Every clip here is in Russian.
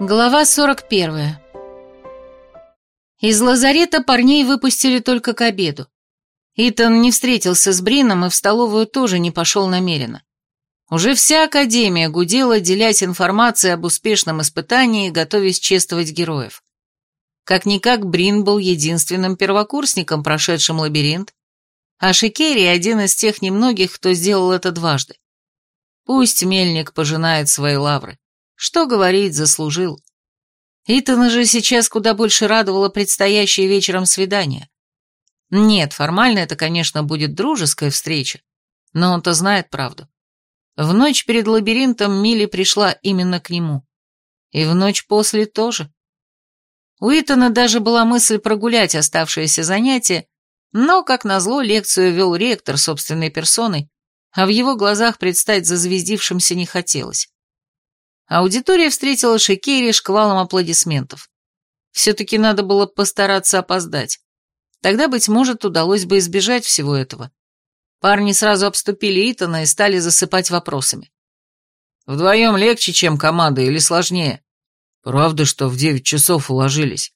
Глава 41. Из лазарета парней выпустили только к обеду. Итан не встретился с Брином и в столовую тоже не пошел намеренно. Уже вся Академия гудела, делясь информацией об успешном испытании готовясь чествовать героев. Как-никак Брин был единственным первокурсником, прошедшим лабиринт, а Шикери один из тех немногих, кто сделал это дважды. Пусть мельник пожинает свои лавры. Что говорить, заслужил. Итана же сейчас куда больше радовало предстоящее вечером свидание. Нет, формально это, конечно, будет дружеская встреча, но он-то знает правду. В ночь перед лабиринтом Милли пришла именно к нему. И в ночь после тоже. У Итана даже была мысль прогулять оставшееся занятие, но, как назло, лекцию вел ректор собственной персоной, а в его глазах предстать зазвездившимся не хотелось. Аудитория встретила Шикери шквалом аплодисментов. Все-таки надо было постараться опоздать. Тогда, быть может, удалось бы избежать всего этого. Парни сразу обступили Итана и стали засыпать вопросами. «Вдвоем легче, чем команда, или сложнее?» «Правда, что в девять часов уложились?»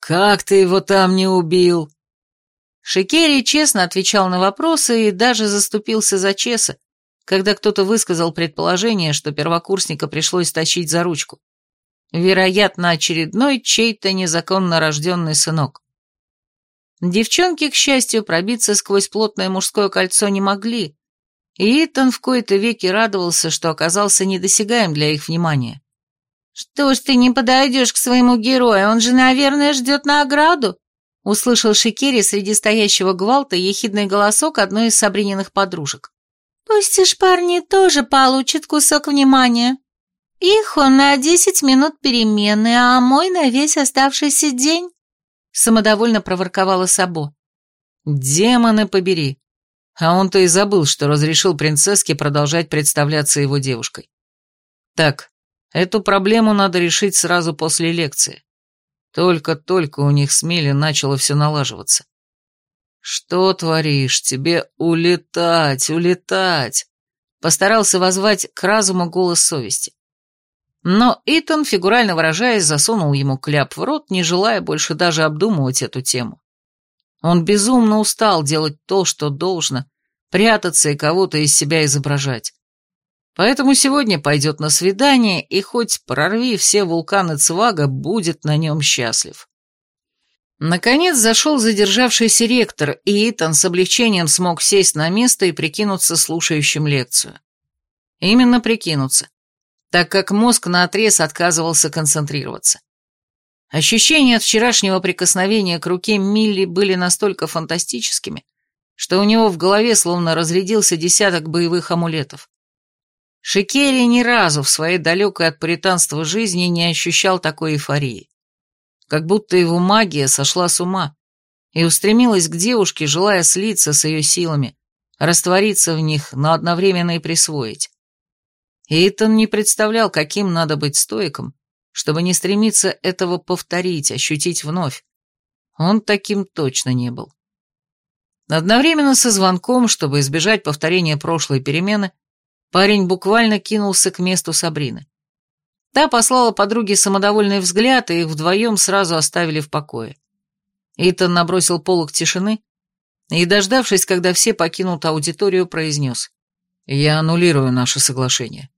«Как ты его там не убил?» Шикери честно отвечал на вопросы и даже заступился за Чеса, когда кто-то высказал предположение, что первокурсника пришлось тащить за ручку. Вероятно, очередной чей-то незаконно рожденный сынок. Девчонки, к счастью, пробиться сквозь плотное мужское кольцо не могли, и Итан в кои-то веки радовался, что оказался недосягаем для их внимания. «Что ж ты не подойдешь к своему герою, он же, наверное, ждет награду?» услышал Шикери среди стоящего гвалта ехидный голосок одной из Сабрининых подружек. Пусть уж парни тоже получат кусок внимания. Их он на десять минут перемены, а мой на весь оставшийся день», — самодовольно проворковала Сабо. «Демоны побери!» А он-то и забыл, что разрешил принцесске продолжать представляться его девушкой. «Так, эту проблему надо решить сразу после лекции. Только-только у них с Милли начало все налаживаться. «Что творишь? Тебе улетать, улетать!» Постарался возвать к разуму голос совести. Но Итан, фигурально выражаясь, засунул ему кляп в рот, не желая больше даже обдумывать эту тему. Он безумно устал делать то, что должно, прятаться и кого-то из себя изображать. Поэтому сегодня пойдет на свидание, и хоть прорви все вулканы Цвага, будет на нем счастлив. Наконец зашел задержавшийся ректор, и Итан с облегчением смог сесть на место и прикинуться слушающим лекцию. Именно прикинуться, так как мозг наотрез отказывался концентрироваться. Ощущения от вчерашнего прикосновения к руке Милли были настолько фантастическими, что у него в голове словно разрядился десяток боевых амулетов. Шикери ни разу в своей далекой от пуританства жизни не ощущал такой эйфории как будто его магия сошла с ума и устремилась к девушке, желая слиться с ее силами, раствориться в них, но одновременно и присвоить. Эйтон не представлял, каким надо быть стоиком, чтобы не стремиться этого повторить, ощутить вновь. Он таким точно не был. Одновременно со звонком, чтобы избежать повторения прошлой перемены, парень буквально кинулся к месту Сабрины. Та послала подруге самодовольный взгляд, и их вдвоем сразу оставили в покое. Итан набросил полок тишины и, дождавшись, когда все покинут аудиторию, произнес. «Я аннулирую наше соглашение.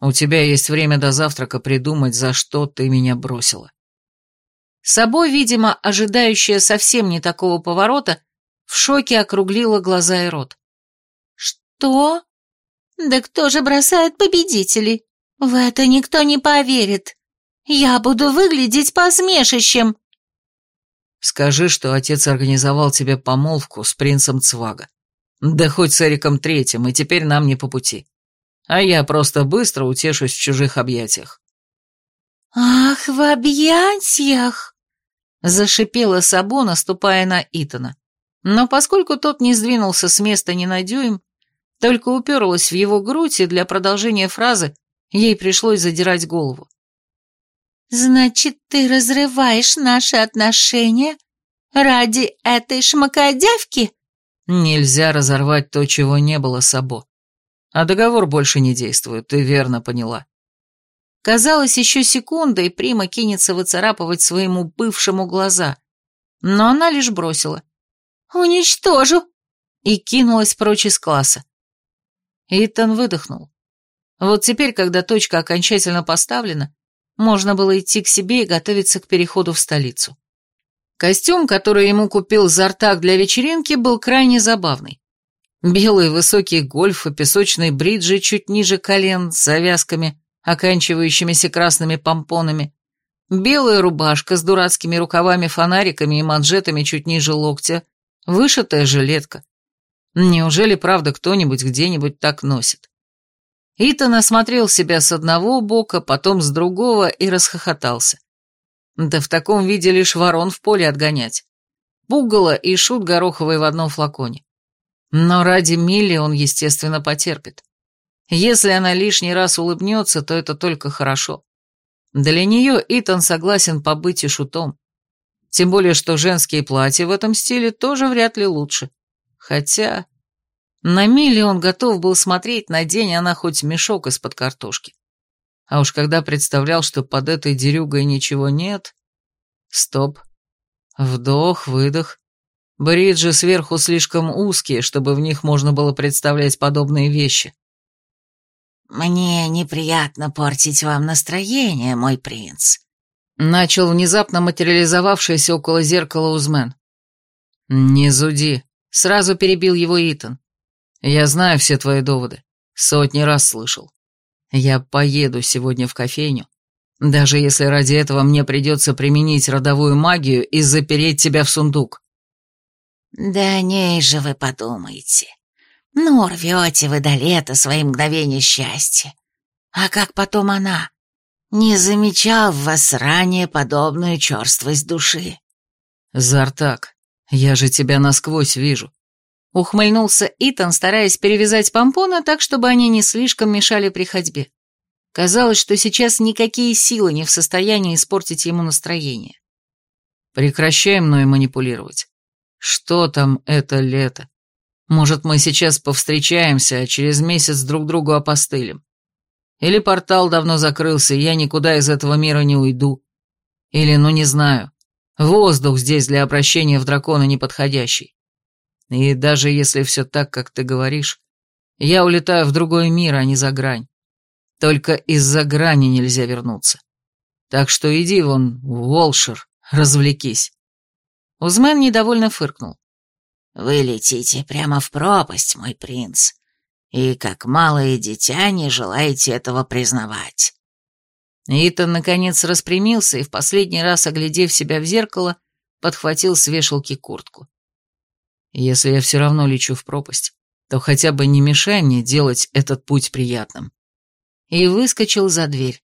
У тебя есть время до завтрака придумать, за что ты меня бросила». Собой, видимо, ожидающая совсем не такого поворота, в шоке округлила глаза и рот. «Что? Да кто же бросает победителей?» «В это никто не поверит. Я буду выглядеть посмешищем». «Скажи, что отец организовал тебе помолвку с принцем Цвага. Да хоть с Эриком Третьим, и теперь нам не по пути. А я просто быстро утешусь в чужих объятиях». «Ах, в объятиях!» — зашипела Сабо, наступая на Итана. Но поскольку тот не сдвинулся с места ни на дюйм, только уперлась в его грудь, и для продолжения фразы Ей пришлось задирать голову. «Значит, ты разрываешь наши отношения ради этой шмакодявки?» «Нельзя разорвать то, чего не было, Сабо. А договор больше не действует, ты верно поняла». Казалось, еще секунда, и Прима кинется выцарапывать своему бывшему глаза. Но она лишь бросила. «Уничтожу!» и кинулась прочь из класса. Итан выдохнул. Вот теперь, когда точка окончательно поставлена, можно было идти к себе и готовиться к переходу в столицу. Костюм, который ему купил Зартак для вечеринки, был крайне забавный. Белые высокие гольфы, песочные бриджи чуть ниже колен с завязками, оканчивающимися красными помпонами, белая рубашка с дурацкими рукавами-фонариками и манжетами чуть ниже локтя, вышитая жилетка. Неужели, правда, кто-нибудь где-нибудь так носит? Итан осмотрел себя с одного бока, потом с другого и расхохотался. Да в таком виде лишь ворон в поле отгонять. Пугало и шут гороховый в одном флаконе. Но ради Милли он, естественно, потерпит. Если она лишний раз улыбнется, то это только хорошо. Для нее Итан согласен побыть и шутом. Тем более, что женские платья в этом стиле тоже вряд ли лучше. Хотя... На Милли он готов был смотреть, надень она хоть мешок из-под картошки. А уж когда представлял, что под этой дерюгой ничего нет... Стоп. Вдох, выдох. Бриджи сверху слишком узкие, чтобы в них можно было представлять подобные вещи. «Мне неприятно портить вам настроение, мой принц», — начал внезапно материализовавшийся около зеркала Узмен. «Не зуди», — сразу перебил его Итан. «Я знаю все твои доводы. Сотни раз слышал. Я поеду сегодня в кофейню, даже если ради этого мне придется применить родовую магию и запереть тебя в сундук». «Да не же вы подумаете. Ну, рвете вы до лета свои мгновения счастья. А как потом она? Не замечал в вас ранее подобную черствость души. Зартак, я же тебя насквозь вижу. Ухмыльнулся Итан, стараясь перевязать помпоны так, чтобы они не слишком мешали при ходьбе. Казалось, что сейчас никакие силы не в состоянии испортить ему настроение. Прекращай мной манипулировать. Что там это лето? Может, мы сейчас повстречаемся, а через месяц друг другу опостылим. Или портал давно закрылся, и я никуда из этого мира не уйду. Или, ну не знаю, воздух здесь для обращения в дракона неподходящий. И даже если все так, как ты говоришь, я улетаю в другой мир, а не за грань. Только из-за грани нельзя вернуться. Так что иди вон, Волшер, развлекись. Узмен недовольно фыркнул. Вы летите прямо в пропасть, мой принц, и как малое дитя не желаете этого признавать». Итан, наконец, распрямился и, в последний раз, оглядев себя в зеркало, подхватил с вешалки куртку. «Если я все равно лечу в пропасть, то хотя бы не мешай мне делать этот путь приятным». И выскочил за дверь.